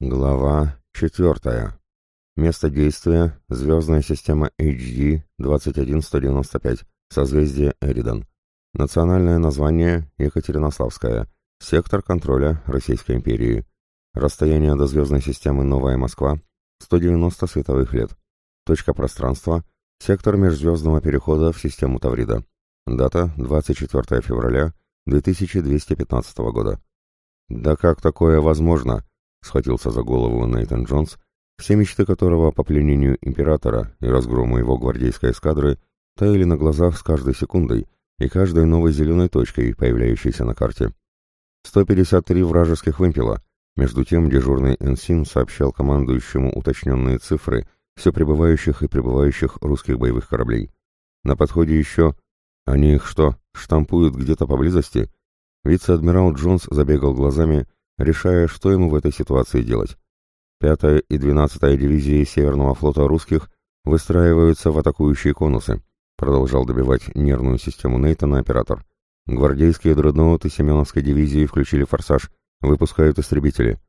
Глава 4. Место действия – звездная система HD 21195, созвездие Эридан. Национальное название – Екатеринославская, сектор контроля Российской империи. Расстояние до звездной системы Новая Москва – 190 световых лет. Точка пространства – сектор межзвездного перехода в систему Таврида. Дата – 24 февраля 2215 года. «Да как такое возможно?» схватился за голову Нейтан Джонс, все мечты которого по пленению императора и разгрому его гвардейской эскадры таяли на глазах с каждой секундой и каждой новой зеленой точкой, появляющейся на карте. 153 вражеских вымпела. Между тем дежурный Энсин сообщал командующему уточненные цифры все прибывающих и прибывающих русских боевых кораблей. На подходе еще... Они их что, штампуют где-то поблизости? Вице-адмирал Джонс забегал глазами, решая, что ему в этой ситуации делать. Пятая и двенадцатая дивизии Северного флота русских выстраиваются в атакующие конусы, продолжал добивать нервную систему Нейтона оператор. Гвардейские дредноуты Семеновской дивизии включили форсаж, выпускают истребители.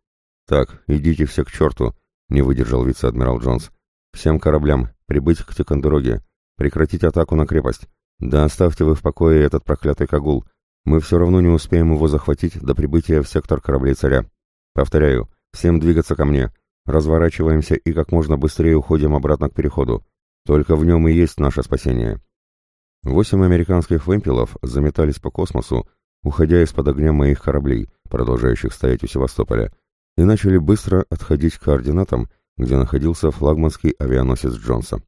«Так, идите все к черту», — не выдержал вице-адмирал Джонс. «Всем кораблям, прибыть к Тикандероге, прекратить атаку на крепость. Да оставьте вы в покое этот проклятый Кагул, мы все равно не успеем его захватить до прибытия в сектор кораблей царя. Повторяю, всем двигаться ко мне. Разворачиваемся и как можно быстрее уходим обратно к переходу. Только в нем и есть наше спасение. Восемь американских вымпелов заметались по космосу, уходя из-под огня моих кораблей, продолжающих стоять у Севастополя, и начали быстро отходить к координатам, где находился флагманский авианосец Джонса.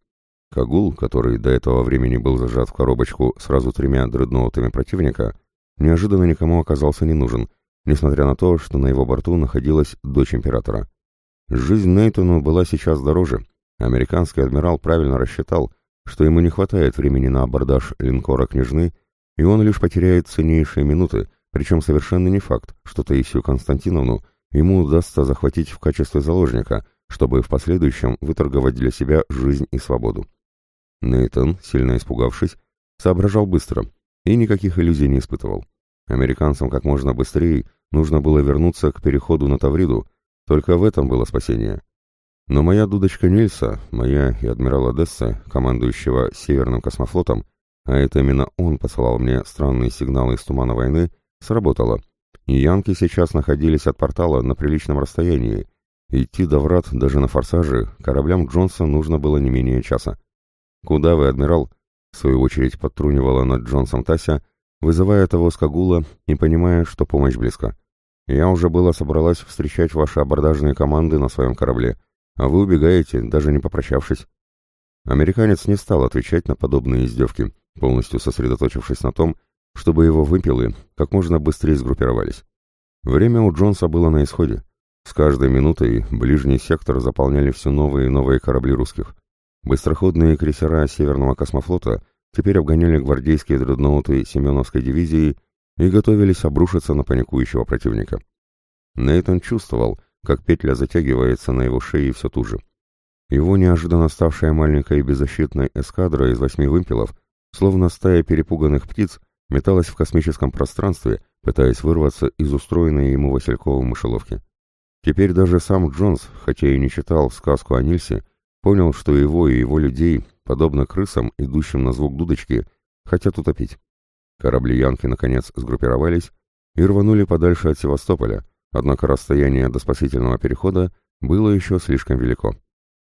Кагул, который до этого времени был зажат в коробочку сразу тремя дредноутами противника, Неожиданно никому оказался не нужен, несмотря на то, что на его борту находилась дочь императора. Жизнь Нейтону была сейчас дороже. Американский адмирал правильно рассчитал, что ему не хватает времени на абордаж линкора «Княжны», и он лишь потеряет ценнейшие минуты, причем совершенно не факт, что Таисию Константиновну ему удастся захватить в качестве заложника, чтобы в последующем выторговать для себя жизнь и свободу. Нейтон, сильно испугавшись, соображал быстро — и никаких иллюзий не испытывал. Американцам как можно быстрее нужно было вернуться к переходу на Тавриду, только в этом было спасение. Но моя дудочка Нильса, моя и адмирал Одесса, командующего Северным космофлотом, а это именно он посылал мне странные сигналы из тумана войны, сработала. И янки сейчас находились от портала на приличном расстоянии. Идти до врат даже на форсаже кораблям Джонса нужно было не менее часа. «Куда вы, адмирал?» свою очередь подтрунивала над Джонсом Тася, вызывая того скагула, Кагула и понимая, что помощь близко. «Я уже было собралась встречать ваши абордажные команды на своем корабле, а вы убегаете, даже не попрощавшись». Американец не стал отвечать на подобные издевки, полностью сосредоточившись на том, чтобы его вымпелы как можно быстрее сгруппировались. Время у Джонса было на исходе. С каждой минутой ближний сектор заполняли все новые и новые корабли русских – Быстроходные крейсера Северного космофлота теперь обгоняли гвардейские дредноуты Семеновской дивизии и готовились обрушиться на паникующего противника. Нейтон чувствовал, как петля затягивается на его шее все туже. Его неожиданно ставшая маленькой беззащитной эскадра из восьми вымпелов, словно стая перепуганных птиц, металась в космическом пространстве, пытаясь вырваться из устроенной ему Васильковой мышеловки. Теперь даже сам Джонс, хотя и не читал сказку о Нильсе, Понял, что его и его людей, подобно крысам, идущим на звук дудочки, хотят утопить. Корабли Янки, наконец, сгруппировались и рванули подальше от Севастополя, однако расстояние до спасительного перехода было еще слишком велико.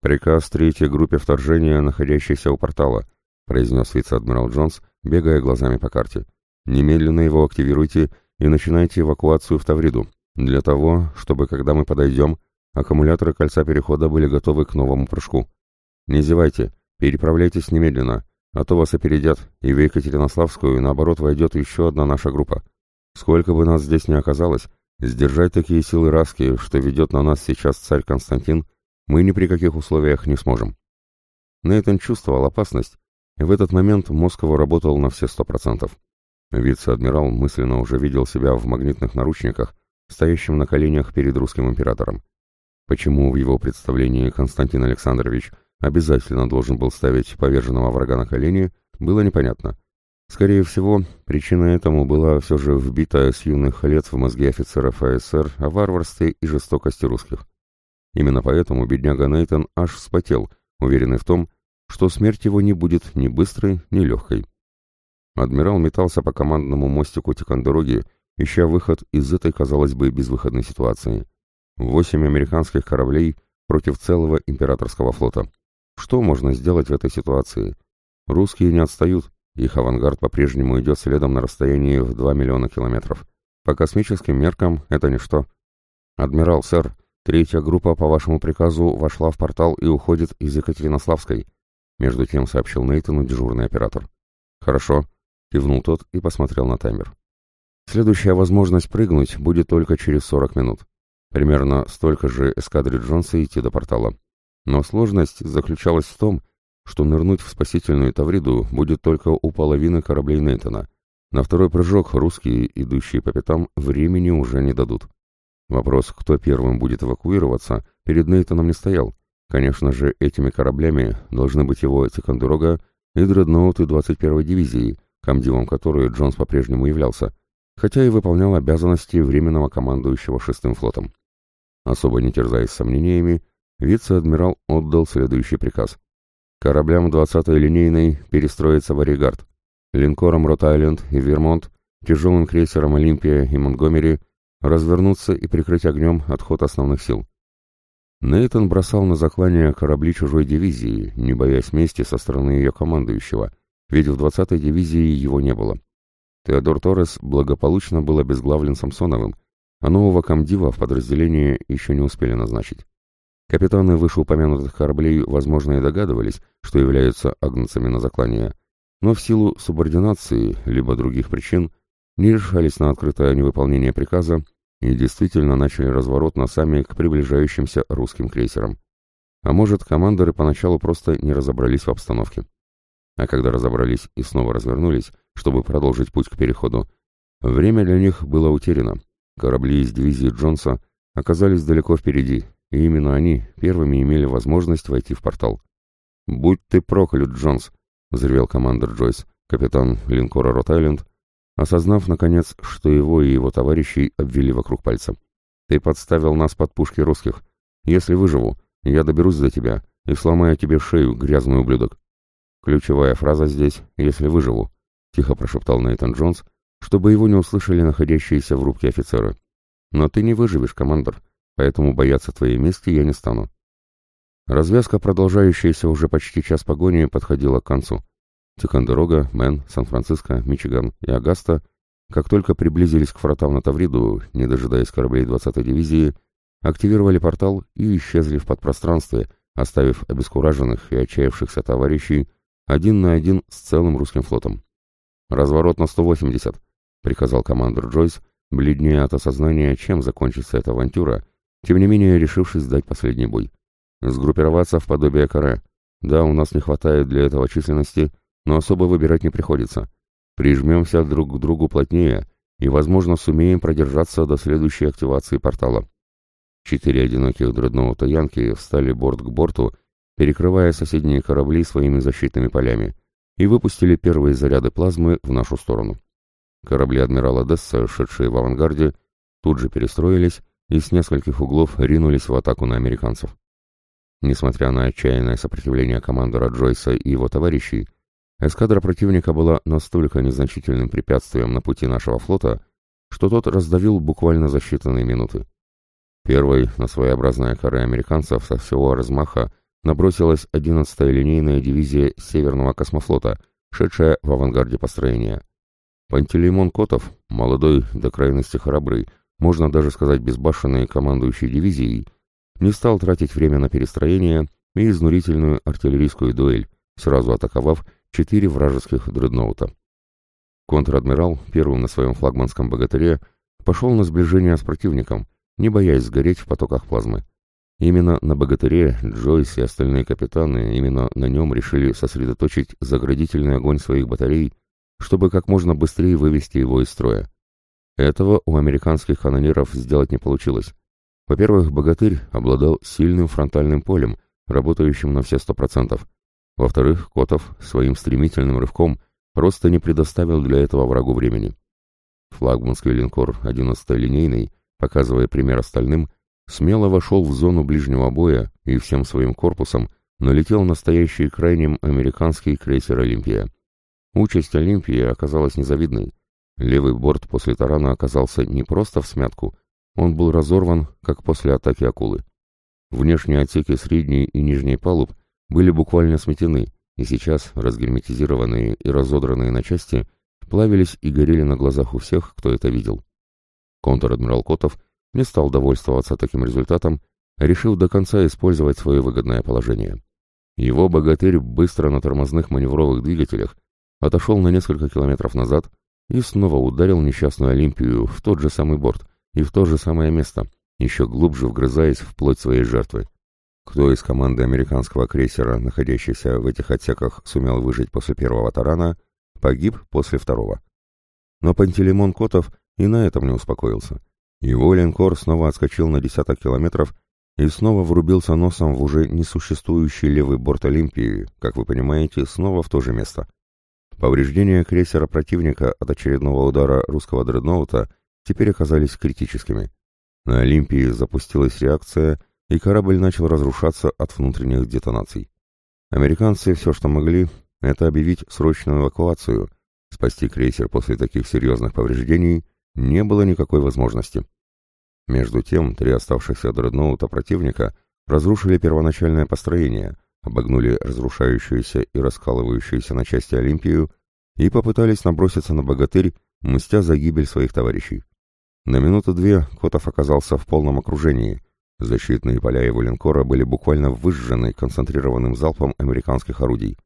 «Приказ третьей группе вторжения, находящейся у портала», произнес вице-адмирал Джонс, бегая глазами по карте. «Немедленно его активируйте и начинайте эвакуацию в Тавриду, для того, чтобы, когда мы подойдем, Аккумуляторы кольца перехода были готовы к новому прыжку. «Не зевайте, переправляйтесь немедленно, а то вас опередят, и в Екатеринославскую, наоборот, войдет еще одна наша группа. Сколько бы нас здесь ни оказалось, сдержать такие силы Раски, что ведет на нас сейчас царь Константин, мы ни при каких условиях не сможем». Нейтан чувствовал опасность, и в этот момент мозг его работал на все сто процентов. Вице-адмирал мысленно уже видел себя в магнитных наручниках, стоящим на коленях перед русским императором. Почему в его представлении Константин Александрович обязательно должен был ставить поверженного врага на колени, было непонятно. Скорее всего, причина этому была все же вбита с юных лет в мозги офицеров АСР о варварстве и жестокости русских. Именно поэтому бедняга Нейтон аж вспотел, уверенный в том, что смерть его не будет ни быстрой, ни легкой. Адмирал метался по командному мостику Тикандороги, ища выход из этой, казалось бы, безвыходной ситуации – восемь американских кораблей против целого императорского флота. Что можно сделать в этой ситуации? Русские не отстают, их авангард по-прежнему идет следом на расстоянии в 2 миллиона километров. По космическим меркам это ничто. Адмирал, сэр, третья группа по вашему приказу вошла в портал и уходит из Екатеринославской. Между тем сообщил Нейтану дежурный оператор. Хорошо, кивнул тот и посмотрел на таймер. Следующая возможность прыгнуть будет только через 40 минут. Примерно столько же эскадры Джонса идти до портала. Но сложность заключалась в том, что нырнуть в спасительную Тавриду будет только у половины кораблей Нейтона. На второй прыжок русские, идущие по пятам, времени уже не дадут. Вопрос, кто первым будет эвакуироваться, перед Нейтоном не стоял. Конечно же, этими кораблями должны быть его Тикандерога и дредноуты 21-й дивизии, комдивом которой Джонс по-прежнему являлся, хотя и выполнял обязанности временного командующего шестым флотом. Особо не терзаясь сомнениями, вице-адмирал отдал следующий приказ. Кораблям 20-й линейной перестроиться в Оригард, линкорам Рот-Айленд и Вермонт, тяжелым крейсерам Олимпия и Монгомери развернуться и прикрыть огнем отход основных сил. Нейтон бросал на заклание корабли чужой дивизии, не боясь мести со стороны ее командующего, ведь в 20-й дивизии его не было. Теодор Торрес благополучно был обезглавлен Самсоновым, а нового комдива в подразделение еще не успели назначить. Капитаны вышеупомянутых кораблей, возможно, и догадывались, что являются агнцами на заклание, но в силу субординации, либо других причин, не решались на открытое невыполнение приказа и действительно начали разворот носами к приближающимся русским крейсерам. А может, командоры поначалу просто не разобрались в обстановке. А когда разобрались и снова развернулись, чтобы продолжить путь к переходу, время для них было утеряно, Корабли из дивизии Джонса оказались далеко впереди, и именно они первыми имели возможность войти в портал. «Будь ты проклят, Джонс!» — взревел командир Джойс, капитан линкора Рот-Айленд, осознав, наконец, что его и его товарищей обвели вокруг пальца. «Ты подставил нас под пушки русских. Если выживу, я доберусь до тебя и сломаю тебе шею, грязный ублюдок». Ключевая фраза здесь «если выживу», — тихо прошептал Нейтан Джонс — чтобы его не услышали находящиеся в рубке офицеры. Но ты не выживешь, командор, поэтому бояться твоей мести я не стану. Развязка, продолжающаяся уже почти час погони, подходила к концу. Тикандерога, Мэн, Сан-Франциско, Мичиган и Агаста, как только приблизились к фротам на Тавриду, не дожидаясь кораблей 20-й дивизии, активировали портал и исчезли в подпространстве, оставив обескураженных и отчаявшихся товарищей один на один с целым русским флотом. «Разворот на 180», приказал командор Джойс, бледнее от осознания, чем закончится эта авантюра, тем не менее решившись сдать последний бой. Сгруппироваться в подобие каре. Да, у нас не хватает для этого численности, но особо выбирать не приходится. Прижмемся друг к другу плотнее и, возможно, сумеем продержаться до следующей активации портала. Четыре одиноких дредноута Янки встали борт к борту, перекрывая соседние корабли своими защитными полями, и выпустили первые заряды плазмы в нашу сторону. Корабли адмирала Десса, шедшие в авангарде, тут же перестроились и с нескольких углов ринулись в атаку на американцев. Несмотря на отчаянное сопротивление командора Джойса и его товарищей, эскадра противника была настолько незначительным препятствием на пути нашего флота, что тот раздавил буквально за считанные минуты. Первой на своеобразное коры американцев со всего размаха набросилась 11-я линейная дивизия Северного космофлота, шедшая в авангарде построения. Пантелеймон Котов, молодой до крайности храбрый, можно даже сказать безбашенный командующий дивизией, не стал тратить время на перестроение и изнурительную артиллерийскую дуэль, сразу атаковав четыре вражеских дредноута. Контр-адмирал, первым на своем флагманском «Богатыре», пошел на сближение с противником, не боясь сгореть в потоках плазмы. Именно на «Богатыре» Джойс и остальные капитаны именно на нем решили сосредоточить заградительный огонь своих батарей – чтобы как можно быстрее вывести его из строя. Этого у американских канониров сделать не получилось. Во-первых, «Богатырь» обладал сильным фронтальным полем, работающим на все 100%. Во-вторых, Котов своим стремительным рывком просто не предоставил для этого врагу времени. Флагманский линкор 11-й линейный, показывая пример остальным, смело вошел в зону ближнего боя и всем своим корпусом налетел настоящий крайним американский крейсер «Олимпия». Участь Олимпии оказалась незавидной. Левый борт после тарана оказался не просто в смятку, он был разорван, как после атаки акулы. Внешние отсеки средней и нижней палуб были буквально сметены, и сейчас, разгерметизированные и разодранные на части, плавились и горели на глазах у всех, кто это видел. Контр-адмирал Котов не стал довольствоваться таким результатом, решил до конца использовать свое выгодное положение. Его богатырь быстро на тормозных маневровых двигателях отошел на несколько километров назад и снова ударил несчастную Олимпию в тот же самый борт и в то же самое место, еще глубже вгрызаясь в плоть своей жертвы. Кто из команды американского крейсера, находящийся в этих отсеках, сумел выжить после первого тарана, погиб после второго. Но Пантелеймон Котов и на этом не успокоился. Его линкор снова отскочил на десяток километров и снова врубился носом в уже несуществующий левый борт Олимпии, как вы понимаете, снова в то же место. Повреждения крейсера противника от очередного удара русского дредноута теперь оказались критическими. На Олимпии запустилась реакция, и корабль начал разрушаться от внутренних детонаций. Американцы все, что могли, это объявить срочную эвакуацию. Спасти крейсер после таких серьезных повреждений не было никакой возможности. Между тем, три оставшихся дредноута противника разрушили первоначальное построение – обогнули разрушающуюся и раскалывающуюся на части Олимпию и попытались наброситься на богатырь, мстя за гибель своих товарищей. На минуту две Котов оказался в полном окружении. Защитные поля его линкора были буквально выжжены концентрированным залпом американских орудий.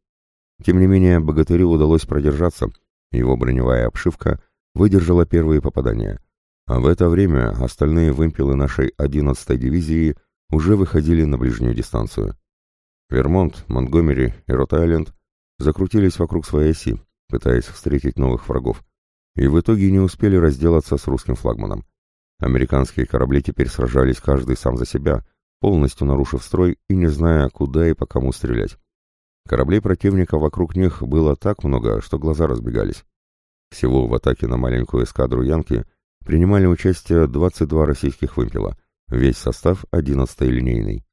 Тем не менее, богатырю удалось продержаться, его броневая обшивка выдержала первые попадания. А в это время остальные вымпелы нашей 11-й дивизии уже выходили на ближнюю дистанцию. Вермонт, Монтгомери и Рот-Айленд закрутились вокруг своей оси, пытаясь встретить новых врагов, и в итоге не успели разделаться с русским флагманом. Американские корабли теперь сражались каждый сам за себя, полностью нарушив строй и не зная, куда и по кому стрелять. Кораблей противника вокруг них было так много, что глаза разбегались. Всего в атаке на маленькую эскадру «Янки» принимали участие 22 российских вымпела, весь состав 11-й линейный.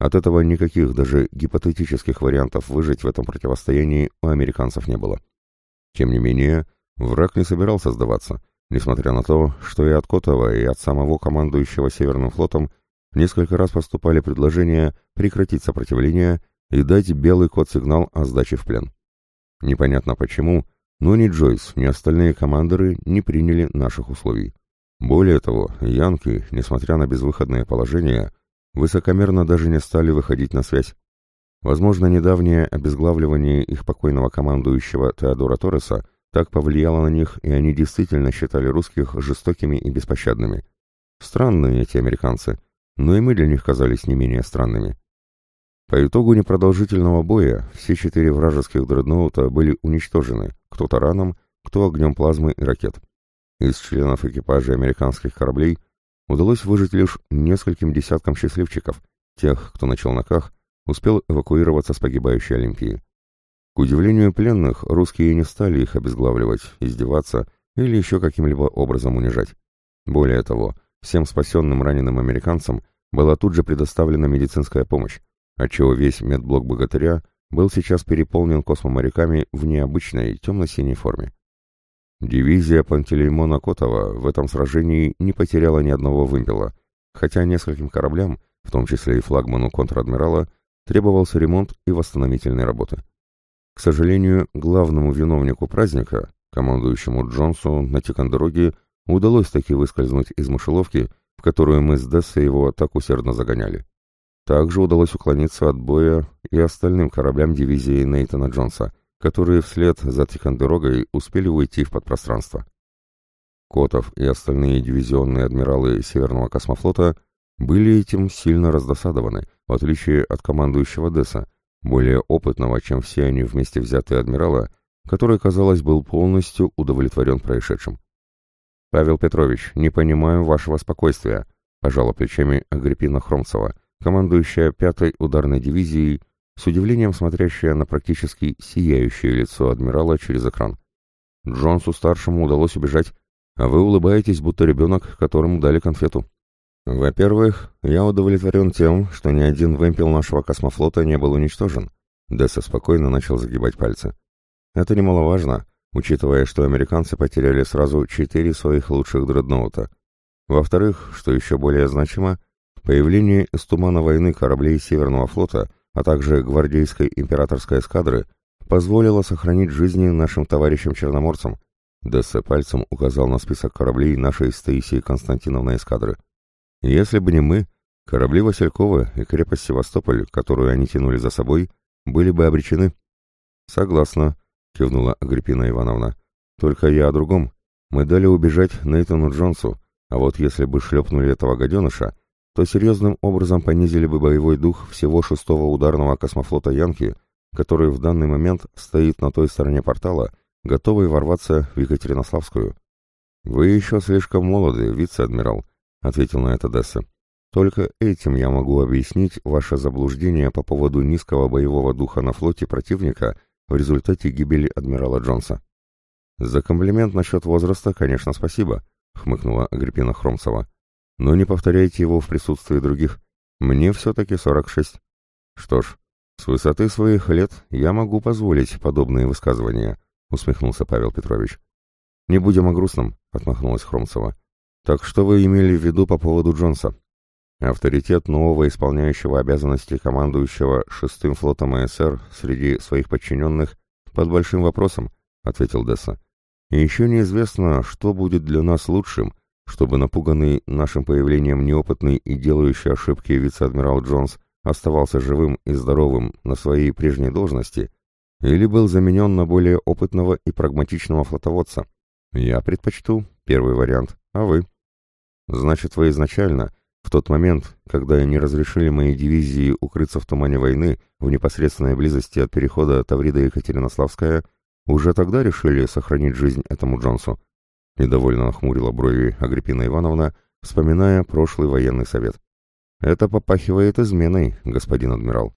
От этого никаких даже гипотетических вариантов выжить в этом противостоянии у американцев не было. Тем не менее, враг не собирался сдаваться, несмотря на то, что и от Котова, и от самого командующего Северным флотом несколько раз поступали предложения прекратить сопротивление и дать белый код-сигнал о сдаче в плен. Непонятно почему, но ни Джойс, ни остальные командиры не приняли наших условий. Более того, Янки, несмотря на безвыходное положение, высокомерно даже не стали выходить на связь. Возможно, недавнее обезглавливание их покойного командующего Теодора Торреса так повлияло на них, и они действительно считали русских жестокими и беспощадными. Странные эти американцы, но и мы для них казались не менее странными. По итогу непродолжительного боя все четыре вражеских дредноута были уничтожены, кто-то раном, кто огнем плазмы и ракет. Из членов экипажа американских кораблей – удалось выжить лишь нескольким десяткам счастливчиков, тех, кто на челноках успел эвакуироваться с погибающей Олимпии. К удивлению пленных, русские не стали их обезглавливать, издеваться или еще каким-либо образом унижать. Более того, всем спасенным раненым американцам была тут же предоставлена медицинская помощь, отчего весь медблок богатыря был сейчас переполнен космоморяками в необычной темно-синей форме. Дивизия Пантелеймона Котова в этом сражении не потеряла ни одного вымпела, хотя нескольким кораблям, в том числе и флагману контр-адмирала, требовался ремонт и восстановительные работы. К сожалению, главному виновнику праздника, командующему Джонсу на Тикандероге, удалось таки выскользнуть из мышеловки, в которую мы с Десса его так усердно загоняли. Также удалось уклониться от боя и остальным кораблям дивизии Нейтана Джонса, которые вслед за Тихондорогой успели уйти в подпространство. Котов и остальные дивизионные адмиралы Северного космофлота были этим сильно раздосадованы, в отличие от командующего Десса, более опытного, чем все они вместе взятые адмирала, который, казалось, был полностью удовлетворен происшедшим. «Павел Петрович, не понимаю вашего спокойствия», — пожала плечами Агриппина Хромцева, командующая 5-й ударной дивизией с удивлением смотрящая на практически сияющее лицо адмирала через экран. Джонсу-старшему удалось убежать, а вы улыбаетесь, будто ребенок, которому дали конфету. Во-первых, я удовлетворен тем, что ни один вымпел нашего космофлота не был уничтожен. Десса спокойно начал загибать пальцы. Это немаловажно, учитывая, что американцы потеряли сразу четыре своих лучших дредноута. Во-вторых, что еще более значимо, появление из тумана войны кораблей Северного флота — а также гвардейской императорской эскадры, позволило сохранить жизни нашим товарищам-черноморцам. Дессе пальцем указал на список кораблей нашей Стаисии Константиновной эскадры. Если бы не мы, корабли Василькова и крепость Севастополь, которую они тянули за собой, были бы обречены. Согласна, кивнула Агриппина Ивановна. Только я о другом. Мы дали убежать Нейтану Джонсу, а вот если бы шлепнули этого гаденыша, то серьезным образом понизили бы боевой дух всего шестого ударного космофлота «Янки», который в данный момент стоит на той стороне портала, готовый ворваться в Екатеринославскую. «Вы еще слишком молоды, вице-адмирал», — ответил на это Десса. «Только этим я могу объяснить ваше заблуждение по поводу низкого боевого духа на флоте противника в результате гибели адмирала Джонса». «За комплимент насчет возраста, конечно, спасибо», — хмыкнула Агриппина Хромцева. Но не повторяйте его в присутствии других. Мне все-таки 46. Что ж, с высоты своих лет я могу позволить подобные высказывания, усмехнулся Павел Петрович. Не будем о грустном, отмахнулась Хромцева. Так что вы имели в виду по поводу Джонса? Авторитет нового исполняющего обязанности командующего шестым флотом АСР среди своих подчиненных под большим вопросом, ответил Десса. И еще неизвестно, что будет для нас лучшим, чтобы напуганный нашим появлением неопытный и делающий ошибки вице-адмирал Джонс оставался живым и здоровым на своей прежней должности или был заменен на более опытного и прагматичного флотоводца. Я предпочту первый вариант, а вы? Значит, вы изначально, в тот момент, когда не разрешили моей дивизии укрыться в тумане войны в непосредственной близости от перехода Таврида и Екатеринославская, уже тогда решили сохранить жизнь этому Джонсу? — недовольно нахмурила брови Агриппина Ивановна, вспоминая прошлый военный совет. «Это попахивает изменой, господин адмирал».